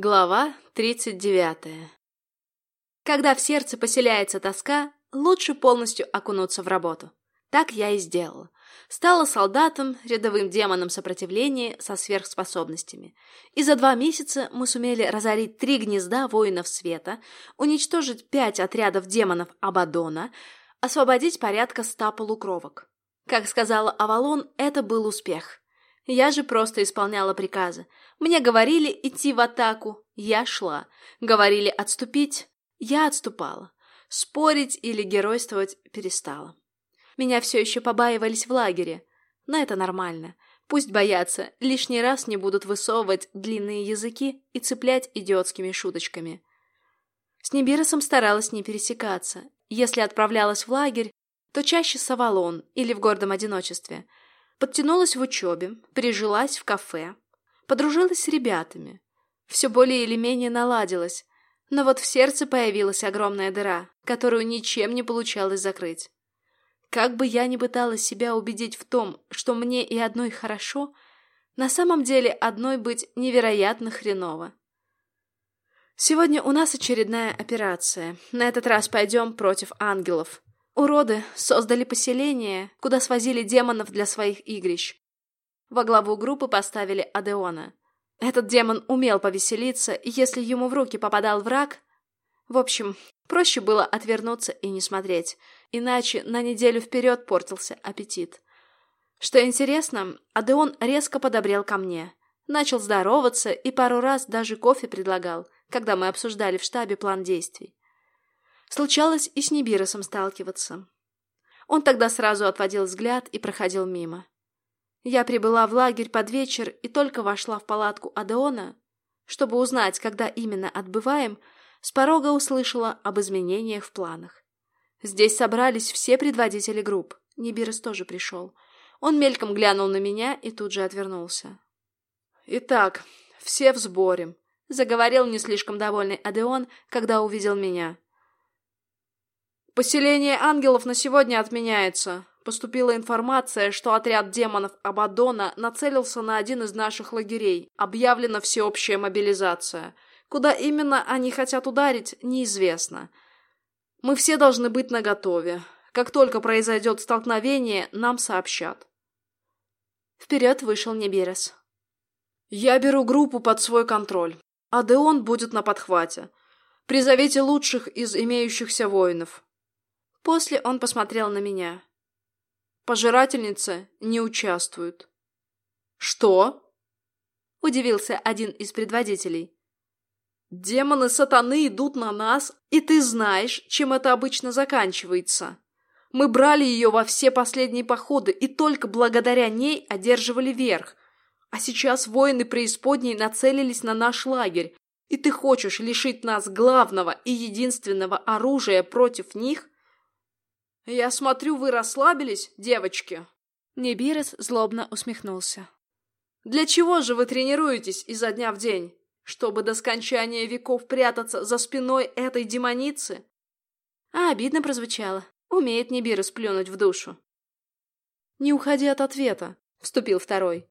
Глава 39 Когда в сердце поселяется тоска, лучше полностью окунуться в работу. Так я и сделала. Стала солдатом, рядовым демоном сопротивления со сверхспособностями. И за два месяца мы сумели разорить три гнезда воинов света, уничтожить пять отрядов демонов Абадона, освободить порядка ста полукровок. Как сказала Авалон, это был успех. Я же просто исполняла приказы. Мне говорили идти в атаку, я шла. Говорили отступить, я отступала. Спорить или геройствовать перестала. Меня все еще побаивались в лагере. Но это нормально. Пусть боятся, лишний раз не будут высовывать длинные языки и цеплять идиотскими шуточками. С Нибиросом старалась не пересекаться. Если отправлялась в лагерь, то чаще с Авалон или в гордом одиночестве – Подтянулась в учебе, прижилась в кафе, подружилась с ребятами. Все более или менее наладилось, но вот в сердце появилась огромная дыра, которую ничем не получалось закрыть. Как бы я ни пыталась себя убедить в том, что мне и одной хорошо, на самом деле одной быть невероятно хреново. Сегодня у нас очередная операция. На этот раз пойдем против ангелов. Уроды создали поселение, куда свозили демонов для своих игрищ. Во главу группы поставили Адеона. Этот демон умел повеселиться, и если ему в руки попадал враг... В общем, проще было отвернуться и не смотреть, иначе на неделю вперед портился аппетит. Что интересно, Адеон резко подобрел ко мне. Начал здороваться и пару раз даже кофе предлагал, когда мы обсуждали в штабе план действий. Случалось и с Нибиросом сталкиваться. Он тогда сразу отводил взгляд и проходил мимо. Я прибыла в лагерь под вечер и только вошла в палатку Адеона, чтобы узнать, когда именно отбываем, с порога услышала об изменениях в планах. Здесь собрались все предводители групп. Нибирос тоже пришел. Он мельком глянул на меня и тут же отвернулся. «Итак, все в сборе», — заговорил не слишком довольный Адеон, когда увидел меня. Поселение ангелов на сегодня отменяется. Поступила информация, что отряд демонов Абадона нацелился на один из наших лагерей. Объявлена всеобщая мобилизация. Куда именно они хотят ударить, неизвестно. Мы все должны быть наготове. Как только произойдет столкновение, нам сообщат. Вперед вышел Неберес. Я беру группу под свой контроль. Адеон будет на подхвате. Призовите лучших из имеющихся воинов. После он посмотрел на меня. Пожирательницы не участвуют. Что? Удивился один из предводителей. Демоны сатаны идут на нас, и ты знаешь, чем это обычно заканчивается. Мы брали ее во все последние походы и только благодаря ней одерживали верх. А сейчас воины преисподней нацелились на наш лагерь, и ты хочешь лишить нас главного и единственного оружия против них? «Я смотрю, вы расслабились, девочки?» Небирес злобно усмехнулся. «Для чего же вы тренируетесь изо дня в день? Чтобы до скончания веков прятаться за спиной этой демоницы?» А обидно прозвучало. Умеет Небирес плюнуть в душу. «Не уходи от ответа», — вступил второй.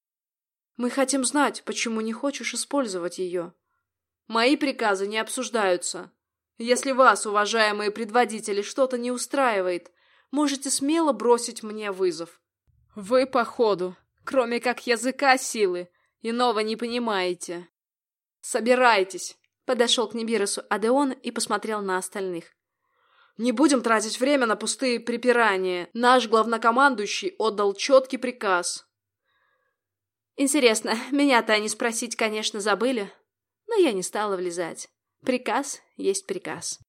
«Мы хотим знать, почему не хочешь использовать ее. Мои приказы не обсуждаются. Если вас, уважаемые предводители, что-то не устраивает, можете смело бросить мне вызов. Вы, походу, кроме как языка силы, иного не понимаете. Собирайтесь, подошел к Небиросу Адеон и посмотрел на остальных. Не будем тратить время на пустые припирания. Наш главнокомандующий отдал четкий приказ. Интересно, меня-то они спросить, конечно, забыли, но я не стала влезать. Приказ есть приказ.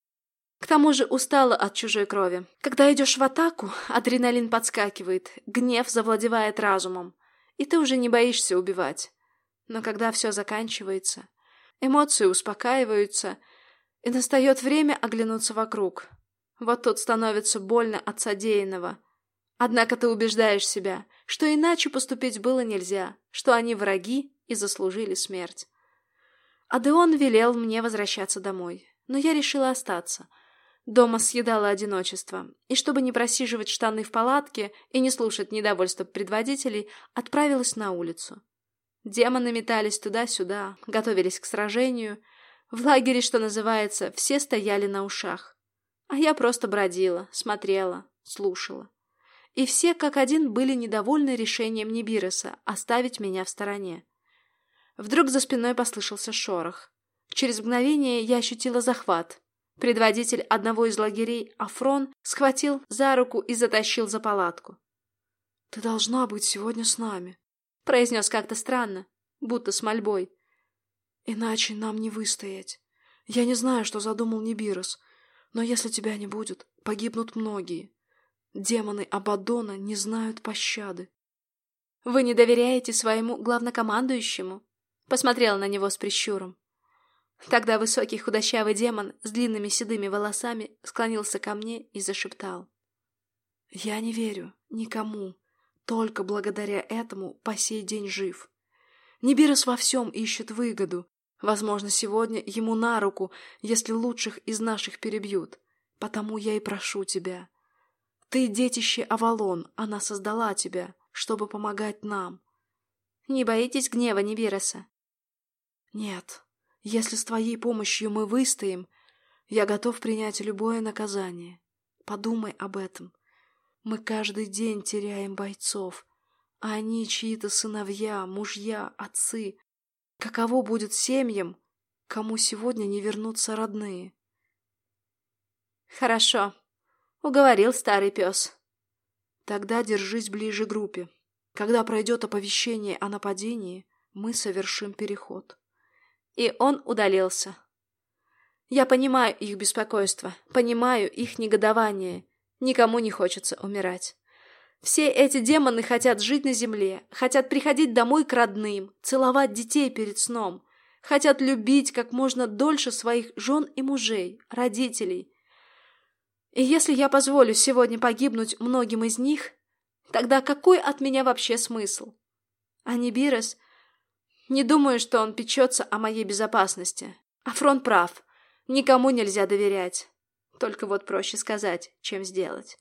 К тому же устала от чужой крови. Когда идешь в атаку, адреналин подскакивает, гнев завладевает разумом, и ты уже не боишься убивать. Но когда все заканчивается, эмоции успокаиваются, и настает время оглянуться вокруг. Вот тут становится больно от содеянного. Однако ты убеждаешь себя, что иначе поступить было нельзя, что они враги и заслужили смерть. Адеон велел мне возвращаться домой, но я решила остаться — Дома съедала одиночество, и чтобы не просиживать штаны в палатке и не слушать недовольства предводителей, отправилась на улицу. Демоны метались туда-сюда, готовились к сражению. В лагере, что называется, все стояли на ушах. А я просто бродила, смотрела, слушала. И все как один были недовольны решением Нибироса оставить меня в стороне. Вдруг за спиной послышался шорох. Через мгновение я ощутила захват. Предводитель одного из лагерей, Афрон, схватил за руку и затащил за палатку. «Ты должна быть сегодня с нами», — произнес как-то странно, будто с мольбой. «Иначе нам не выстоять. Я не знаю, что задумал Нибирос, но если тебя не будет, погибнут многие. Демоны Абадона не знают пощады». «Вы не доверяете своему главнокомандующему?» Посмотрела на него с прищуром. Тогда высокий худощавый демон с длинными седыми волосами склонился ко мне и зашептал. «Я не верю никому. Только благодаря этому по сей день жив. Нибирос во всем ищет выгоду. Возможно, сегодня ему на руку, если лучших из наших перебьют. Потому я и прошу тебя. Ты детище Авалон, она создала тебя, чтобы помогать нам. Не боитесь гнева Нибироса? Нет, если с твоей помощью мы выстоим, я готов принять любое наказание. Подумай об этом. Мы каждый день теряем бойцов, а они чьи-то сыновья, мужья, отцы. Каково будет семьям, кому сегодня не вернутся родные? Хорошо, уговорил старый пес. Тогда держись ближе к группе. Когда пройдет оповещение о нападении, мы совершим переход и он удалился. Я понимаю их беспокойство, понимаю их негодование. Никому не хочется умирать. Все эти демоны хотят жить на земле, хотят приходить домой к родным, целовать детей перед сном, хотят любить как можно дольше своих жен и мужей, родителей. И если я позволю сегодня погибнуть многим из них, тогда какой от меня вообще смысл? А Нибирос не думаю, что он печется о моей безопасности. Афрон прав. Никому нельзя доверять. Только вот проще сказать, чем сделать.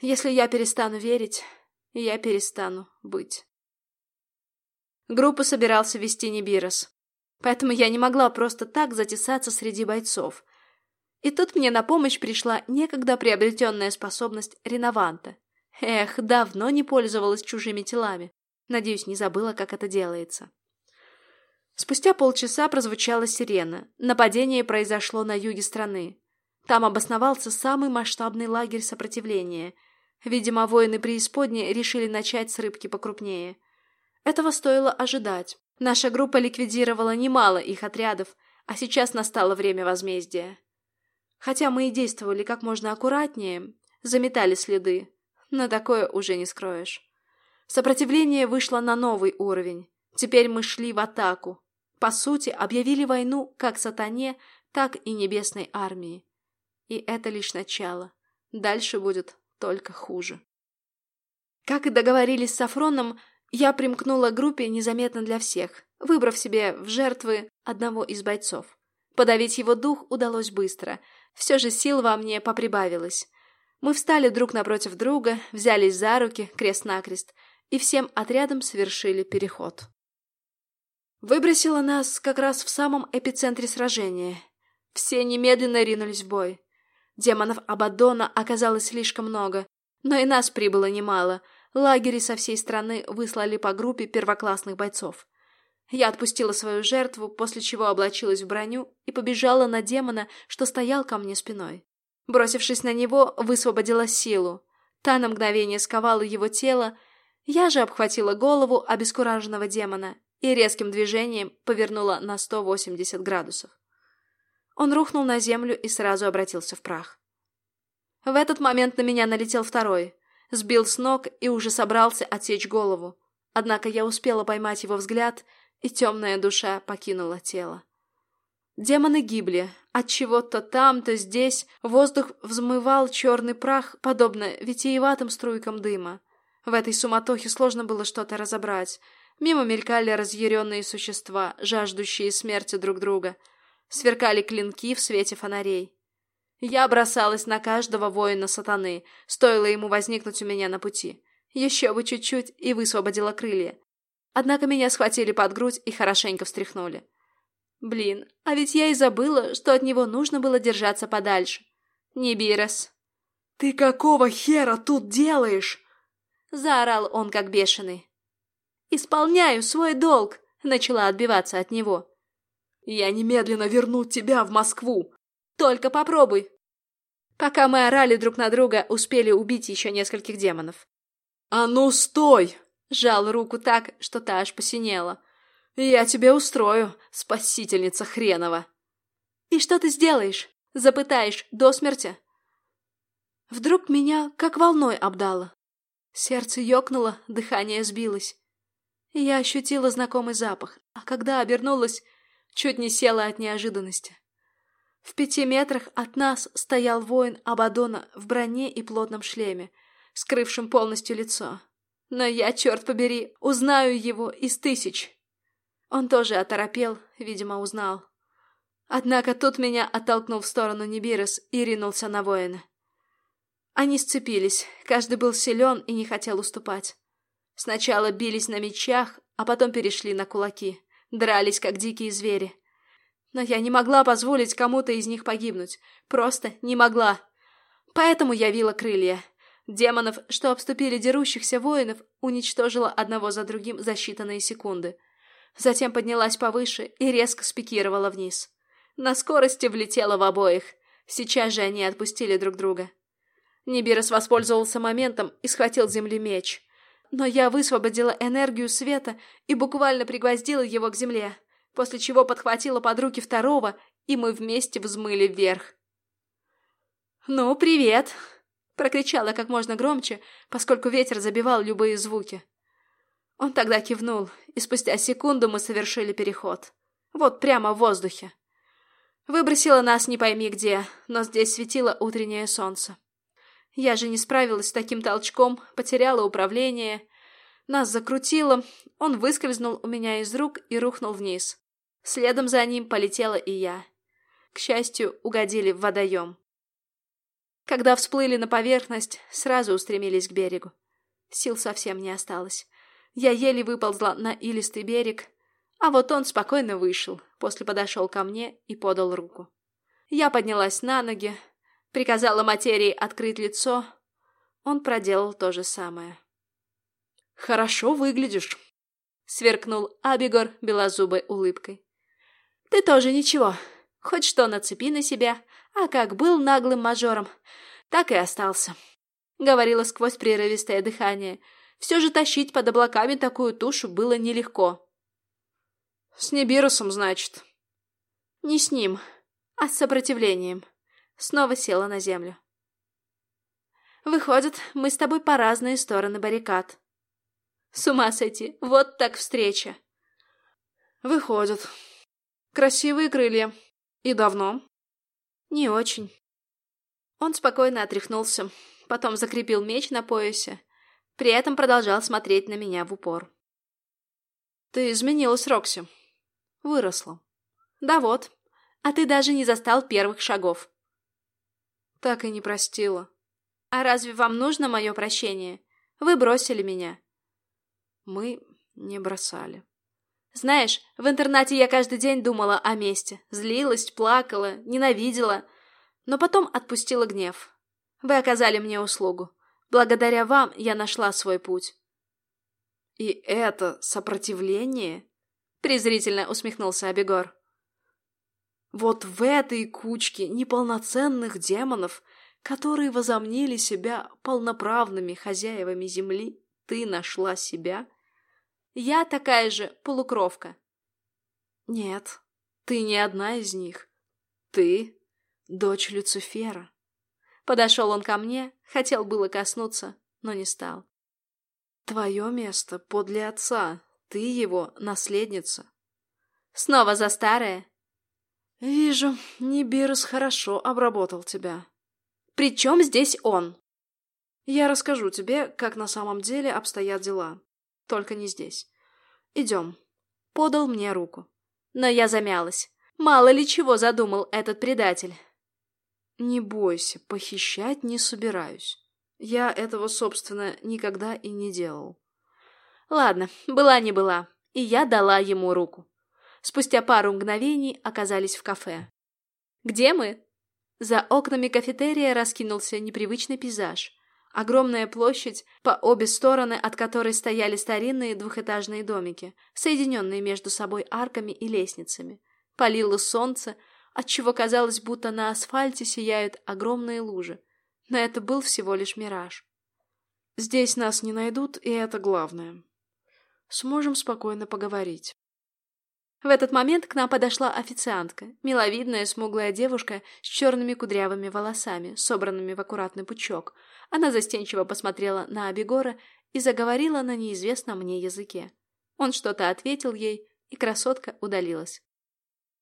Если я перестану верить, я перестану быть. Группу собирался вести Нибирос. Поэтому я не могла просто так затесаться среди бойцов. И тут мне на помощь пришла некогда приобретенная способность ренованта. Эх, давно не пользовалась чужими телами. Надеюсь, не забыла, как это делается. Спустя полчаса прозвучала сирена. Нападение произошло на юге страны. Там обосновался самый масштабный лагерь сопротивления. Видимо, воины преисподней решили начать с рыбки покрупнее. Этого стоило ожидать. Наша группа ликвидировала немало их отрядов, а сейчас настало время возмездия. Хотя мы и действовали как можно аккуратнее, заметали следы, но такое уже не скроешь. Сопротивление вышло на новый уровень. Теперь мы шли в атаку. По сути, объявили войну как сатане, так и небесной армии. И это лишь начало. Дальше будет только хуже. Как и договорились с Сафроном, я примкнула к группе незаметно для всех, выбрав себе в жертвы одного из бойцов. Подавить его дух удалось быстро. Все же сил во мне поприбавилось. Мы встали друг напротив друга, взялись за руки, крест-накрест, и всем отрядом совершили переход. Выбросило нас как раз в самом эпицентре сражения. Все немедленно ринулись в бой. Демонов Абаддона оказалось слишком много, но и нас прибыло немало. Лагери со всей страны выслали по группе первоклассных бойцов. Я отпустила свою жертву, после чего облачилась в броню и побежала на демона, что стоял ко мне спиной. Бросившись на него, высвободила силу. Та на мгновение сковала его тело, я же обхватила голову обескураженного демона и резким движением повернула на 180 градусов. Он рухнул на землю и сразу обратился в прах. В этот момент на меня налетел второй, сбил с ног и уже собрался отсечь голову. Однако я успела поймать его взгляд, и темная душа покинула тело. Демоны гибли. От чего-то там, то здесь воздух взмывал черный прах, подобно витиеватым струйкам дыма. В этой суматохе сложно было что-то разобрать. Мимо мелькали разъяренные существа, жаждущие смерти друг друга. Сверкали клинки в свете фонарей. Я бросалась на каждого воина сатаны, стоило ему возникнуть у меня на пути. Еще бы чуть-чуть и высвободила крылья. Однако меня схватили под грудь и хорошенько встряхнули. Блин, а ведь я и забыла, что от него нужно было держаться подальше. Нибирос. «Ты какого хера тут делаешь?» Заорал он как бешеный. «Исполняю свой долг!» Начала отбиваться от него. «Я немедленно верну тебя в Москву!» «Только попробуй!» Пока мы орали друг на друга, успели убить еще нескольких демонов. «А ну, стой!» Жал руку так, что та аж посинела. «Я тебе устрою, спасительница хренова!» «И что ты сделаешь? Запытаешь до смерти?» Вдруг меня как волной обдало. Сердце ёкнуло, дыхание сбилось. Я ощутила знакомый запах, а когда обернулась, чуть не села от неожиданности. В пяти метрах от нас стоял воин Абадона в броне и плотном шлеме, скрывшем полностью лицо. Но я, черт побери, узнаю его из тысяч. Он тоже оторопел, видимо, узнал. Однако тут меня оттолкнул в сторону Нибирос и ринулся на воина. Они сцепились, каждый был силен и не хотел уступать. Сначала бились на мечах, а потом перешли на кулаки, дрались, как дикие звери. Но я не могла позволить кому-то из них погибнуть. Просто не могла. Поэтому я вила крылья. Демонов, что обступили дерущихся воинов, уничтожила одного за другим за считанные секунды. Затем поднялась повыше и резко спикировала вниз. На скорости влетела в обоих. Сейчас же они отпустили друг друга. Нибирос воспользовался моментом и схватил земли меч. Но я высвободила энергию света и буквально пригвоздила его к земле, после чего подхватила под руки второго, и мы вместе взмыли вверх. «Ну, привет!» — прокричала как можно громче, поскольку ветер забивал любые звуки. Он тогда кивнул, и спустя секунду мы совершили переход. Вот прямо в воздухе. Выбросило нас не пойми где, но здесь светило утреннее солнце. Я же не справилась с таким толчком, потеряла управление. Нас закрутило, он выскользнул у меня из рук и рухнул вниз. Следом за ним полетела и я. К счастью, угодили в водоем. Когда всплыли на поверхность, сразу устремились к берегу. Сил совсем не осталось. Я еле выползла на илистый берег, а вот он спокойно вышел, после подошел ко мне и подал руку. Я поднялась на ноги, Приказала материи открыть лицо. Он проделал то же самое. «Хорошо выглядишь», — сверкнул Абигор белозубой улыбкой. «Ты тоже ничего. Хоть что нацепи на себя, а как был наглым мажором, так и остался», — говорила сквозь прерывистое дыхание. «Все же тащить под облаками такую тушу было нелегко». «С Небирусом, значит?» «Не с ним, а с сопротивлением». Снова села на землю. Выходит, мы с тобой по разные стороны баррикад. С ума сойти, вот так встреча. Выходит. Красивые крылья. И давно? Не очень. Он спокойно отряхнулся, потом закрепил меч на поясе, при этом продолжал смотреть на меня в упор. Ты изменилась, Рокси. Выросла. Да вот. А ты даже не застал первых шагов. Так и не простила. А разве вам нужно мое прощение? Вы бросили меня. Мы не бросали. Знаешь, в интернате я каждый день думала о месте. Злилась, плакала, ненавидела. Но потом отпустила гнев. Вы оказали мне услугу. Благодаря вам я нашла свой путь. И это сопротивление? Презрительно усмехнулся Абегор. Вот в этой кучке неполноценных демонов, которые возомнили себя полноправными хозяевами земли, ты нашла себя? Я такая же полукровка. Нет, ты не одна из них. Ты — дочь Люцифера. Подошел он ко мне, хотел было коснуться, но не стал. Твое место подле отца, ты его наследница. Снова за старое? «Вижу, Нибирус хорошо обработал тебя». «При чем здесь он?» «Я расскажу тебе, как на самом деле обстоят дела. Только не здесь. Идем». Подал мне руку. Но я замялась. Мало ли чего задумал этот предатель. «Не бойся, похищать не собираюсь. Я этого, собственно, никогда и не делал». Ладно, была не была, и я дала ему руку. Спустя пару мгновений оказались в кафе. «Где мы?» За окнами кафетерия раскинулся непривычный пейзаж. Огромная площадь, по обе стороны от которой стояли старинные двухэтажные домики, соединенные между собой арками и лестницами. Палило солнце, отчего казалось, будто на асфальте сияют огромные лужи. Но это был всего лишь мираж. Здесь нас не найдут, и это главное. Сможем спокойно поговорить. В этот момент к нам подошла официантка, миловидная смуглая девушка с черными кудрявыми волосами, собранными в аккуратный пучок. Она застенчиво посмотрела на Абегора и заговорила на неизвестном мне языке. Он что-то ответил ей, и красотка удалилась.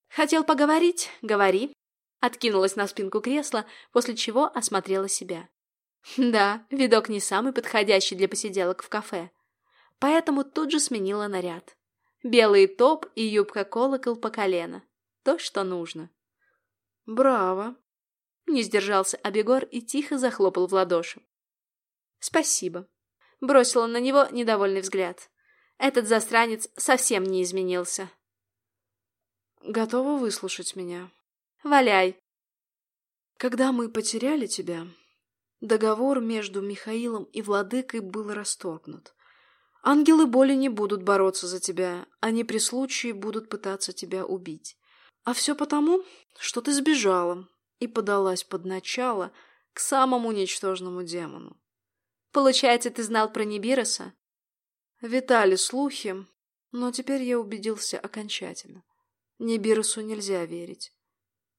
«Хотел поговорить? Говори!» Откинулась на спинку кресла, после чего осмотрела себя. Да, видок не самый подходящий для посиделок в кафе. Поэтому тут же сменила наряд. Белый топ и юбка-колокол по колено. То, что нужно. «Браво!» Не сдержался Абегор и тихо захлопал в ладоши. «Спасибо». Бросила на него недовольный взгляд. Этот застранец совсем не изменился. «Готова выслушать меня?» «Валяй!» «Когда мы потеряли тебя, договор между Михаилом и Владыкой был расторгнут. Ангелы боли не будут бороться за тебя, они при случае будут пытаться тебя убить. А все потому, что ты сбежала и подалась под начало к самому ничтожному демону. Получается, ты знал про Нибироса? Витали слухи, но теперь я убедился окончательно. Нибиросу нельзя верить.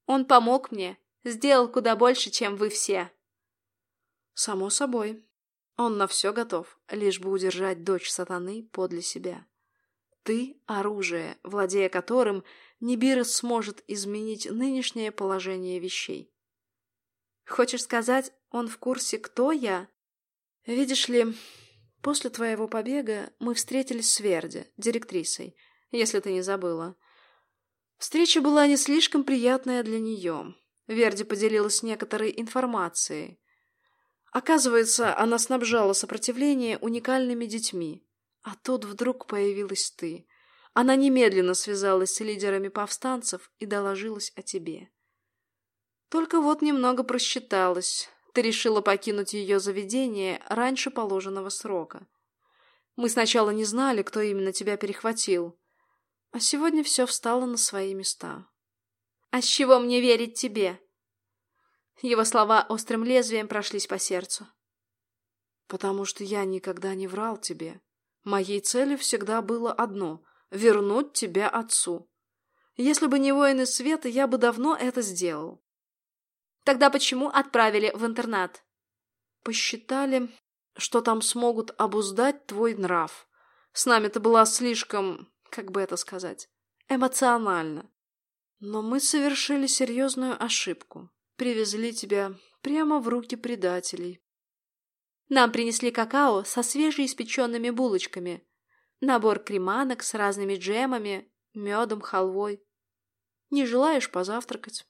Он помог мне, сделал куда больше, чем вы все. Само собой. Он на все готов, лишь бы удержать дочь сатаны подле себя. Ты — оружие, владея которым Нибирос сможет изменить нынешнее положение вещей. Хочешь сказать, он в курсе, кто я? Видишь ли, после твоего побега мы встретились с Верди, директрисой, если ты не забыла. Встреча была не слишком приятная для нее. Верди поделилась некоторой информацией. Оказывается, она снабжала сопротивление уникальными детьми. А тут вдруг появилась ты. Она немедленно связалась с лидерами повстанцев и доложилась о тебе. Только вот немного просчиталась. Ты решила покинуть ее заведение раньше положенного срока. Мы сначала не знали, кто именно тебя перехватил. А сегодня все встало на свои места. «А с чего мне верить тебе?» Его слова острым лезвием прошлись по сердцу. «Потому что я никогда не врал тебе. Моей целью всегда было одно — вернуть тебя отцу. Если бы не воины света, я бы давно это сделал». «Тогда почему отправили в интернат?» «Посчитали, что там смогут обуздать твой нрав. С нами ты была слишком как бы это сказать, эмоционально. Но мы совершили серьезную ошибку. Привезли тебя прямо в руки предателей. Нам принесли какао со свежеиспеченными булочками, набор креманок с разными джемами, медом, халвой. Не желаешь позавтракать?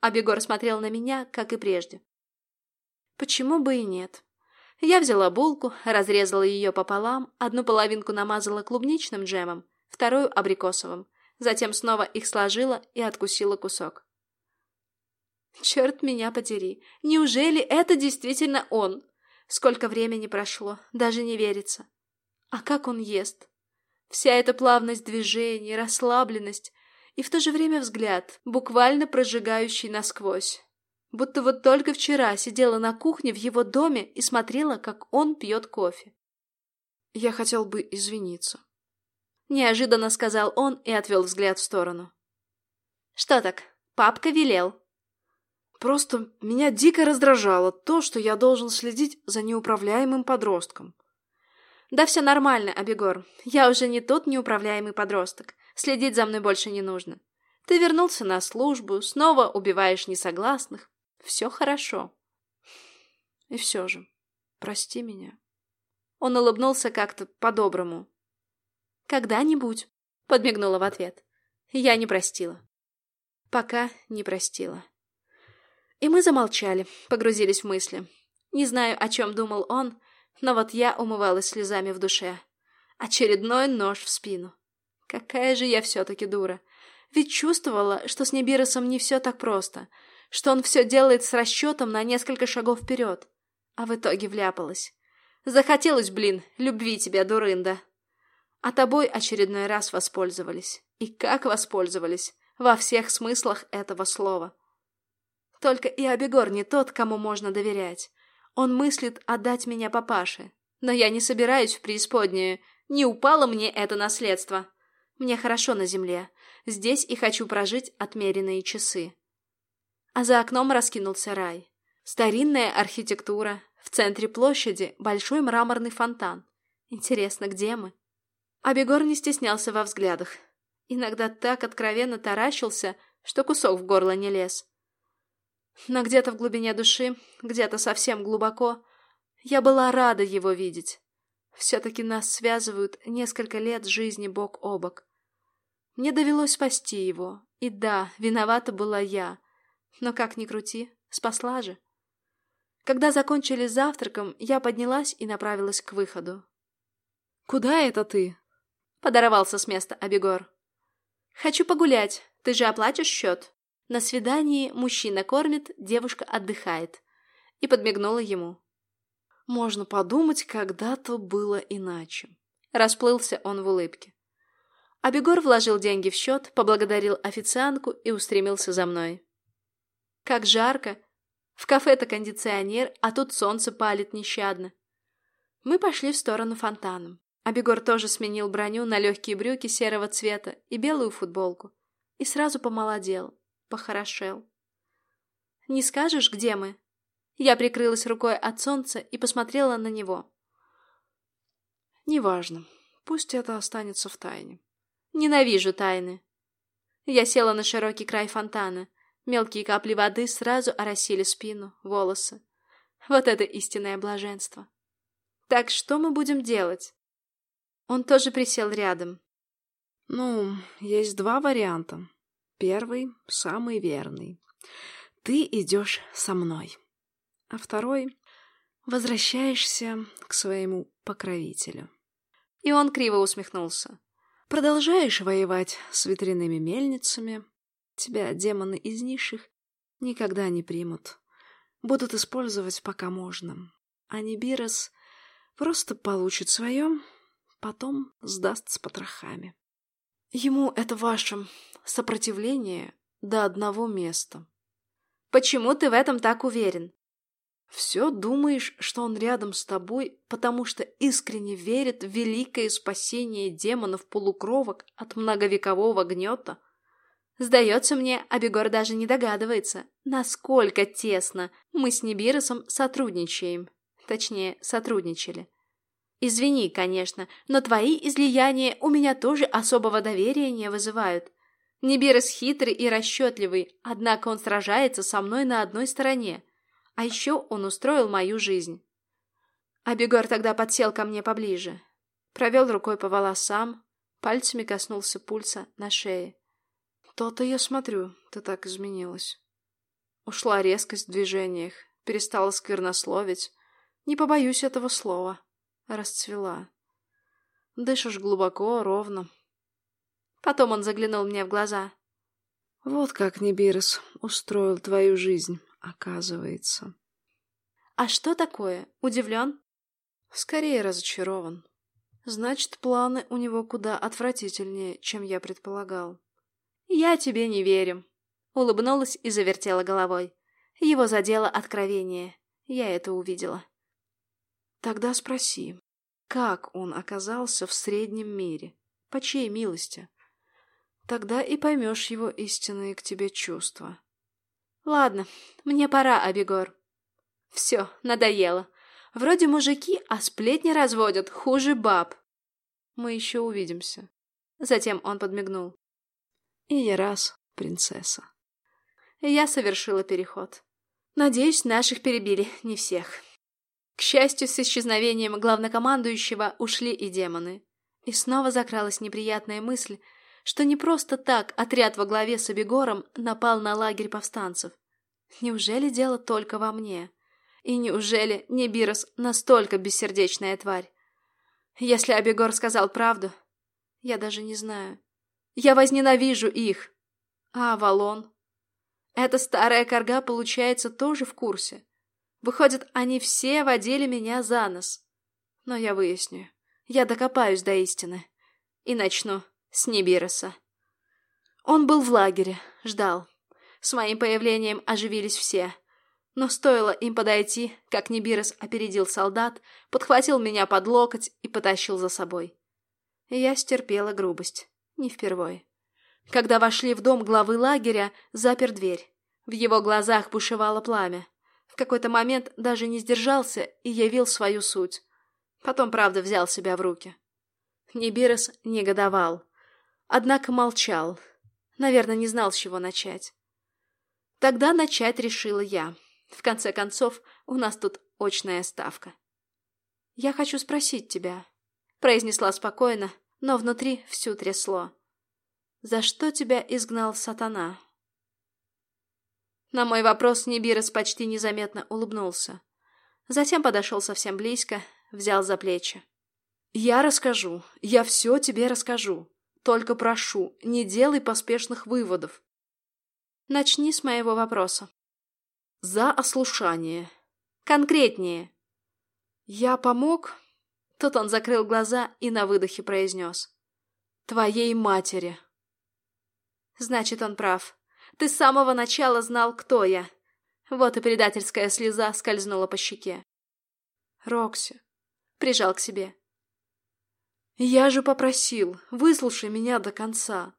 Абегор смотрел на меня, как и прежде. Почему бы и нет? Я взяла булку, разрезала ее пополам, одну половинку намазала клубничным джемом, вторую абрикосовым. Затем снова их сложила и откусила кусок. Черт меня подери, неужели это действительно он? Сколько времени прошло, даже не верится. А как он ест? Вся эта плавность движений, расслабленность и в то же время взгляд, буквально прожигающий насквозь. Будто вот только вчера сидела на кухне в его доме и смотрела, как он пьет кофе. Я хотел бы извиниться. Неожиданно сказал он и отвел взгляд в сторону. «Что так? Папка велел». «Просто меня дико раздражало то, что я должен следить за неуправляемым подростком». «Да все нормально, Абегор. Я уже не тот неуправляемый подросток. Следить за мной больше не нужно. Ты вернулся на службу, снова убиваешь несогласных. Все хорошо». «И все же, прости меня». Он улыбнулся как-то по-доброму, «Когда-нибудь», — подмигнула в ответ. Я не простила. Пока не простила. И мы замолчали, погрузились в мысли. Не знаю, о чем думал он, но вот я умывалась слезами в душе. Очередной нож в спину. Какая же я все-таки дура. Ведь чувствовала, что с Небиросом не все так просто, что он все делает с расчетом на несколько шагов вперед. А в итоге вляпалась. Захотелось, блин, любви тебя, дурында. А тобой очередной раз воспользовались. И как воспользовались? Во всех смыслах этого слова. Только и Абегор не тот, кому можно доверять. Он мыслит отдать меня папаше. Но я не собираюсь в преисподнюю. Не упало мне это наследство. Мне хорошо на земле. Здесь и хочу прожить отмеренные часы. А за окном раскинулся рай. Старинная архитектура. В центре площади большой мраморный фонтан. Интересно, где мы? Абегор не стеснялся во взглядах. Иногда так откровенно таращился, что кусок в горло не лез. Но где-то в глубине души, где-то совсем глубоко, я была рада его видеть. Все-таки нас связывают несколько лет жизни бок о бок. Мне довелось спасти его. И да, виновата была я. Но как ни крути, спасла же. Когда закончили завтраком, я поднялась и направилась к выходу. «Куда это ты?» — подорвался с места Абегор. «Хочу погулять. Ты же оплатишь счет?» На свидании мужчина кормит, девушка отдыхает. И подмигнула ему. Можно подумать, когда-то было иначе. Расплылся он в улыбке. Абегор вложил деньги в счет, поблагодарил официантку и устремился за мной. Как жарко! В кафе-то кондиционер, а тут солнце палит нещадно. Мы пошли в сторону фонтана. Абегор тоже сменил броню на легкие брюки серого цвета и белую футболку. И сразу помолодел, похорошел. «Не скажешь, где мы?» Я прикрылась рукой от солнца и посмотрела на него. «Неважно. Пусть это останется в тайне». «Ненавижу тайны». Я села на широкий край фонтана. Мелкие капли воды сразу оросили спину, волосы. Вот это истинное блаженство. «Так что мы будем делать?» Он тоже присел рядом. «Ну, есть два варианта. Первый — самый верный. Ты идешь со мной» а второй — возвращаешься к своему покровителю. И он криво усмехнулся. Продолжаешь воевать с ветряными мельницами, тебя демоны из низших никогда не примут. Будут использовать пока можно. А Нибирос просто получит свое, потом сдаст с потрохами. Ему это ваше сопротивление до одного места. Почему ты в этом так уверен? Все думаешь, что он рядом с тобой, потому что искренне верит в великое спасение демонов-полукровок от многовекового гнета? Сдается мне, Абегор даже не догадывается, насколько тесно мы с Нибиросом сотрудничаем. Точнее, сотрудничали. Извини, конечно, но твои излияния у меня тоже особого доверия не вызывают. Нибирос хитрый и расчетливый, однако он сражается со мной на одной стороне – а еще он устроил мою жизнь. Абегор тогда подсел ко мне поближе. Провел рукой по волосам, пальцами коснулся пульса на шее. То-то я смотрю, ты так изменилась. Ушла резкость в движениях, перестала сквернословить. Не побоюсь этого слова. Расцвела. Дышишь глубоко, ровно. Потом он заглянул мне в глаза. Вот как Нибирос устроил твою жизнь, оказывается. А что такое? Удивлен? Скорее разочарован. Значит, планы у него куда отвратительнее, чем я предполагал. Я тебе не верю. Улыбнулась и завертела головой. Его задело откровение. Я это увидела. Тогда спроси, как он оказался в среднем мире? По чьей милости? Тогда и поймешь его истинные к тебе чувства. Ладно, мне пора, Абегор. Все, надоело. Вроде мужики, а сплетни разводят хуже баб. Мы еще увидимся. Затем он подмигнул. И я раз, принцесса. Я совершила переход. Надеюсь, наших перебили не всех. К счастью, с исчезновением главнокомандующего ушли и демоны. И снова закралась неприятная мысль, что не просто так отряд во главе с Абегором напал на лагерь повстанцев. Неужели дело только во мне? И неужели Небирос настолько бессердечная тварь? Если Абегор сказал правду, я даже не знаю. Я возненавижу их. А Авалон? Эта старая корга, получается, тоже в курсе. Выходит, они все водили меня за нос. Но я выясню. Я докопаюсь до истины. И начну с Нибироса. Он был в лагере, ждал. С моим появлением оживились все. Но стоило им подойти, как Нибирос опередил солдат, подхватил меня под локоть и потащил за собой. Я стерпела грубость. Не впервой. Когда вошли в дом главы лагеря, запер дверь. В его глазах бушевало пламя. В какой-то момент даже не сдержался и явил свою суть. Потом, правда, взял себя в руки. Нибирос негодовал. Однако молчал. Наверное, не знал, с чего начать. Тогда начать решила я. В конце концов, у нас тут очная ставка. «Я хочу спросить тебя», — произнесла спокойно, но внутри всю трясло. «За что тебя изгнал сатана?» На мой вопрос Нибирос почти незаметно улыбнулся. Затем подошел совсем близко, взял за плечи. «Я расскажу, я все тебе расскажу. Только прошу, не делай поспешных выводов». «Начни с моего вопроса», за ослушание. Конкретнее. Я помог? Тут он закрыл глаза и на выдохе произнес. Твоей матери. Значит, он прав. Ты с самого начала знал, кто я. Вот и предательская слеза скользнула по щеке. Рокси. Прижал к себе. Я же попросил, выслушай меня до конца.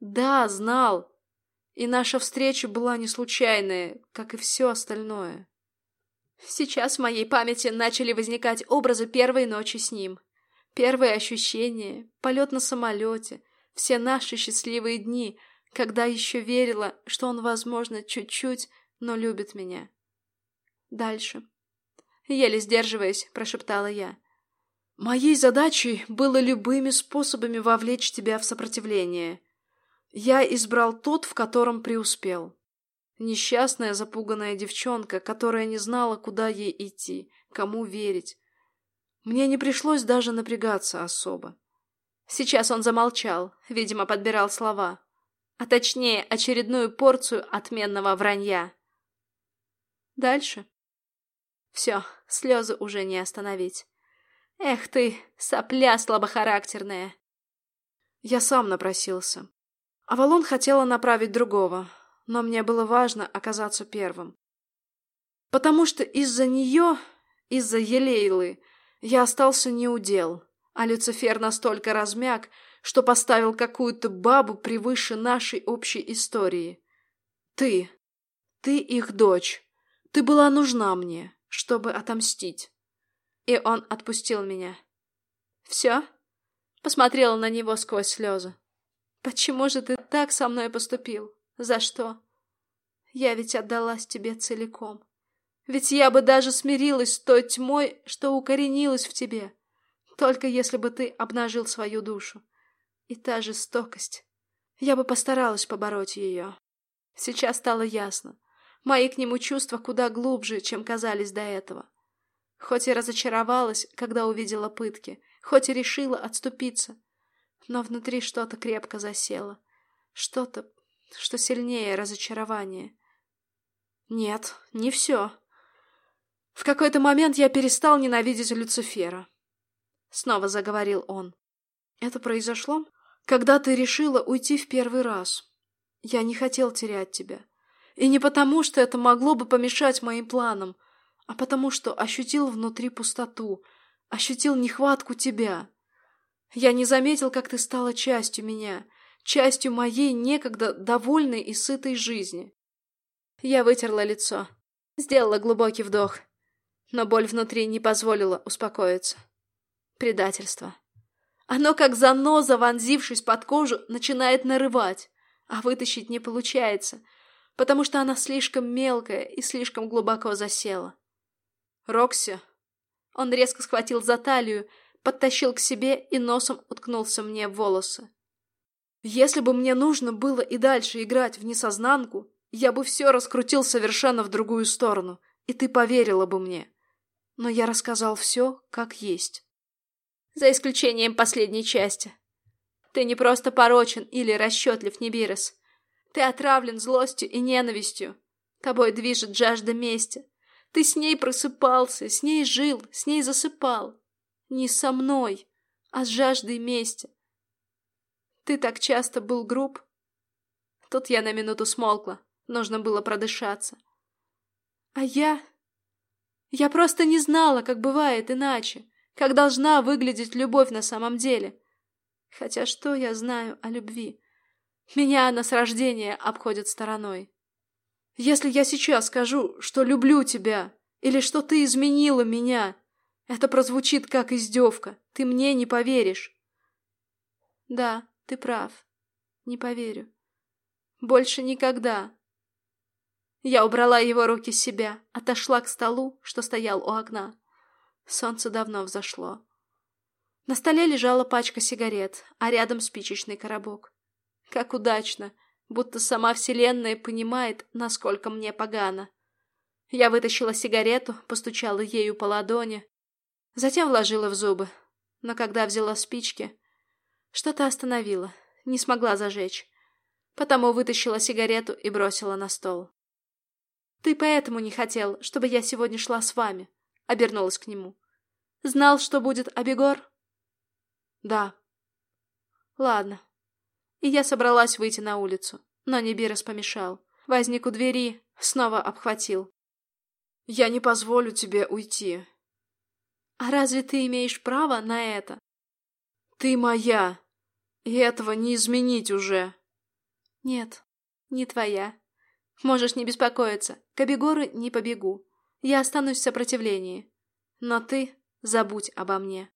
Да, знал. И наша встреча была не случайная, как и все остальное. Сейчас в моей памяти начали возникать образы первой ночи с ним. Первые ощущения, полет на самолете, все наши счастливые дни, когда еще верила, что он, возможно, чуть-чуть, но любит меня. Дальше. Еле сдерживаясь, прошептала я. Моей задачей было любыми способами вовлечь тебя в сопротивление. Я избрал тот, в котором преуспел. Несчастная, запуганная девчонка, которая не знала, куда ей идти, кому верить. Мне не пришлось даже напрягаться особо. Сейчас он замолчал, видимо, подбирал слова. А точнее, очередную порцию отменного вранья. Дальше. Все, слезы уже не остановить. Эх ты, сопля слабохарактерная. Я сам напросился. Авалон хотела направить другого, но мне было важно оказаться первым. Потому что из-за нее, из-за Елейлы, я остался неудел, а Люцифер настолько размяк, что поставил какую-то бабу превыше нашей общей истории. Ты, ты их дочь, ты была нужна мне, чтобы отомстить. И он отпустил меня. Все? Посмотрела на него сквозь слезы. Почему же ты так со мной поступил? За что? Я ведь отдалась тебе целиком. Ведь я бы даже смирилась с той тьмой, что укоренилась в тебе. Только если бы ты обнажил свою душу. И та жестокость. Я бы постаралась побороть ее. Сейчас стало ясно. Мои к нему чувства куда глубже, чем казались до этого. Хоть и разочаровалась, когда увидела пытки, хоть и решила отступиться, но внутри что-то крепко засело. Что-то, что сильнее разочарования. Нет, не все. В какой-то момент я перестал ненавидеть Люцифера. Снова заговорил он. Это произошло, когда ты решила уйти в первый раз. Я не хотел терять тебя. И не потому, что это могло бы помешать моим планам, а потому, что ощутил внутри пустоту, ощутил нехватку тебя. Я не заметил, как ты стала частью меня, частью моей некогда довольной и сытой жизни. Я вытерла лицо, сделала глубокий вдох, но боль внутри не позволила успокоиться. Предательство. Оно, как заноза, вонзившись под кожу, начинает нарывать, а вытащить не получается, потому что она слишком мелкая и слишком глубоко засела. Рокси. Он резко схватил за талию, подтащил к себе и носом уткнулся мне в волосы. Если бы мне нужно было и дальше играть в несознанку, я бы все раскрутил совершенно в другую сторону, и ты поверила бы мне. Но я рассказал все, как есть. За исключением последней части. Ты не просто порочен или расчетлив, Нибирос. Ты отравлен злостью и ненавистью. Тобой движет жажда мести. Ты с ней просыпался, с ней жил, с ней засыпал. Не со мной, а с жаждой мести. Ты так часто был груб. Тут я на минуту смолкла. Нужно было продышаться. А я... Я просто не знала, как бывает иначе, как должна выглядеть любовь на самом деле. Хотя что я знаю о любви? Меня она с рождения обходит стороной. Если я сейчас скажу, что люблю тебя, или что ты изменила меня, это прозвучит как издевка. Ты мне не поверишь. Да, ты прав. Не поверю. Больше никогда. Я убрала его руки с себя, отошла к столу, что стоял у окна. Солнце давно взошло. На столе лежала пачка сигарет, а рядом спичечный коробок. Как удачно, будто сама Вселенная понимает, насколько мне погано. Я вытащила сигарету, постучала ею по ладони, затем вложила в зубы. Но когда взяла спички, что-то остановило, не смогла зажечь. Потому вытащила сигарету и бросила на стол. «Ты поэтому не хотел, чтобы я сегодня шла с вами?» — обернулась к нему. «Знал, что будет Абегор?» «Да». «Ладно». И я собралась выйти на улицу, но Небирос помешал. Возник у двери, снова обхватил. «Я не позволю тебе уйти». «А разве ты имеешь право на это?» «Ты моя, и этого не изменить уже». «Нет, не твоя. Можешь не беспокоиться, к Абегору не побегу. Я останусь в сопротивлении. Но ты забудь обо мне».